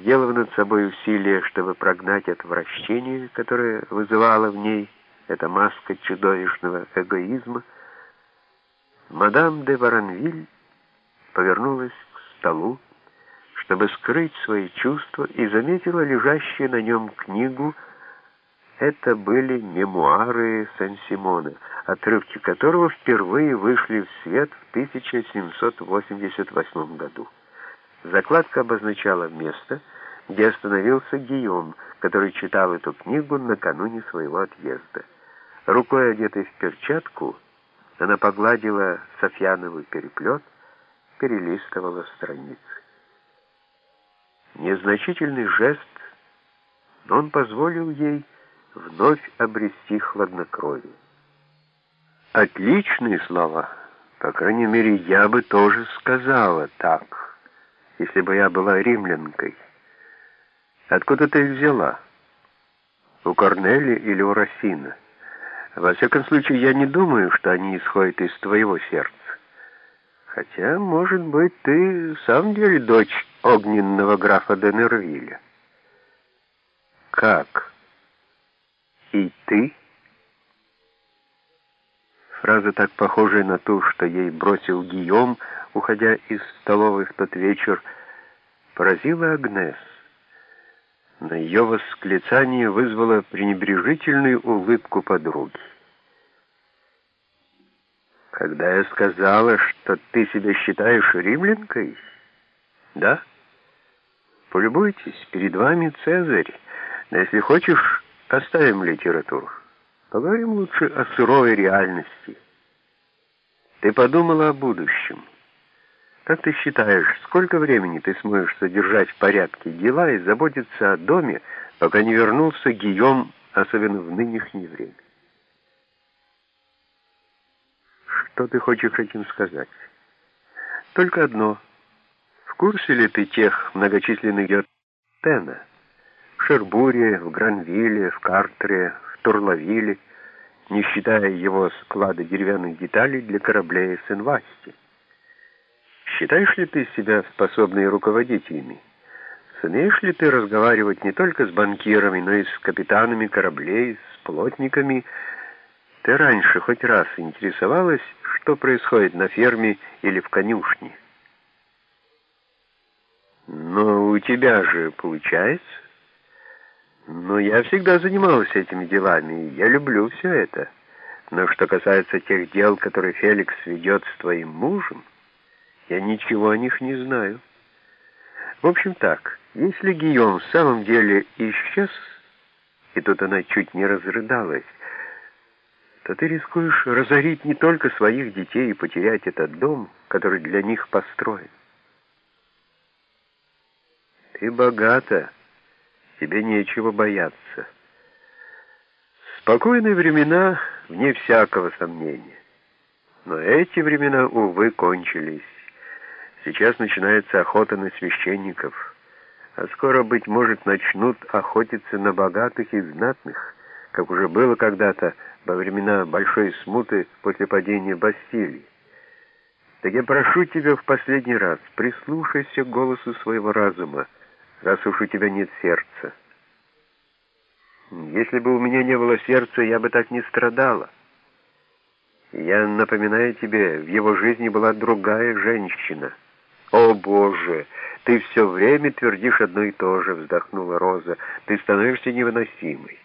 сделав над собой усилие, чтобы прогнать отвращение, которое вызывало в ней эта маска чудовищного эгоизма, мадам де Варанвиль повернулась к столу, чтобы скрыть свои чувства, и заметила лежащую на нем книгу это были мемуары Сен-Симона, отрывки которого впервые вышли в свет в 1788 году. Закладка обозначала место, где остановился Гийом, который читал эту книгу накануне своего отъезда. Рукой одетой в перчатку, она погладила Софьяновый переплет, перелистывала страницы. Незначительный жест, но он позволил ей вновь обрести хладнокровие. Отличные слова. По крайней мере, я бы тоже сказала так, если бы я была римлянкой. Откуда ты их взяла? У Корнели или у Росина? Во всяком случае, я не думаю, что они исходят из твоего сердца. Хотя, может быть, ты в самом деле дочь огненного графа Денервиля. Как? «И ты?» Фраза, так похожая на ту, что ей бросил Гийом, уходя из столовой в тот вечер, поразила Агнес. На ее восклицание вызвала пренебрежительную улыбку подруги. «Когда я сказала, что ты себя считаешь римлянкой, да? Полюбуйтесь, перед вами Цезарь, но если хочешь, Оставим литературу. Поговорим лучше о суровой реальности. Ты подумала о будущем. Как ты считаешь, сколько времени ты сможешь содержать в порядке дела и заботиться о доме, пока не вернулся Гийом, особенно в нынешнее время? Что ты хочешь этим сказать? Только одно. В курсе ли ты тех многочисленных Тена? Шербуре, в Гранвилле, в Картере, в Турловиле, не считая его склада деревянных деталей для кораблей Сен-Васти. Считаешь ли ты себя способной руководить ими? Сумеешь ли ты разговаривать не только с банкирами, но и с капитанами кораблей, с плотниками? Ты раньше хоть раз интересовалась, что происходит на ферме или в конюшне? Но у тебя же получается... Но я всегда занималась этими делами, я люблю все это. Но что касается тех дел, которые Феликс ведет с твоим мужем, я ничего о них не знаю. В общем так, если Гийом в самом деле исчез, и тут она чуть не разрыдалась, то ты рискуешь разорить не только своих детей и потерять этот дом, который для них построен. Ты богата, тебе нечего бояться. Спокойные времена, вне всякого сомнения. Но эти времена, увы, кончились. Сейчас начинается охота на священников, а скоро, быть может, начнут охотиться на богатых и знатных, как уже было когда-то во времена Большой Смуты после падения Бастилии. Так я прошу тебя в последний раз, прислушайся к голосу своего разума, раз уж у тебя нет сердца. Если бы у меня не было сердца, я бы так не страдала. Я напоминаю тебе, в его жизни была другая женщина. О, Боже, ты все время твердишь одно и то же, вздохнула Роза. Ты становишься невыносимой.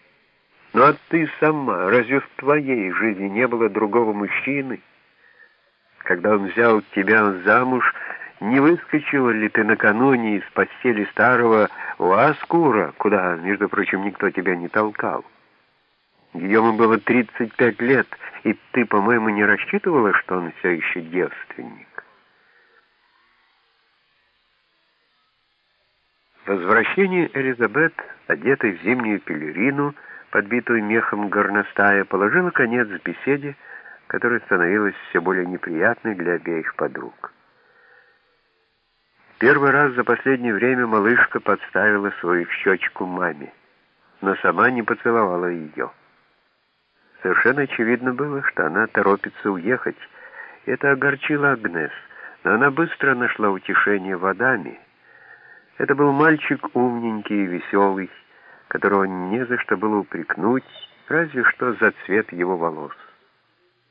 Ну а ты сама, разве в твоей жизни не было другого мужчины? Когда он взял тебя замуж, не выскочила ли ты накануне из постели старого Уаскура, куда, между прочим, никто тебя не толкал? Гийому было 35 лет, и ты, по-моему, не рассчитывала, что он все еще девственник. Возвращение Элизабет, одетой в зимнюю пелерину, подбитую мехом горностая, положило конец беседе, которая становилась все более неприятной для обеих подруг. Первый раз за последнее время малышка подставила свою щечку маме, но сама не поцеловала ее. Совершенно очевидно было, что она торопится уехать. Это огорчило Агнес, но она быстро нашла утешение в Адаме. Это был мальчик умненький и веселый, которого не за что было упрекнуть, разве что за цвет его волос.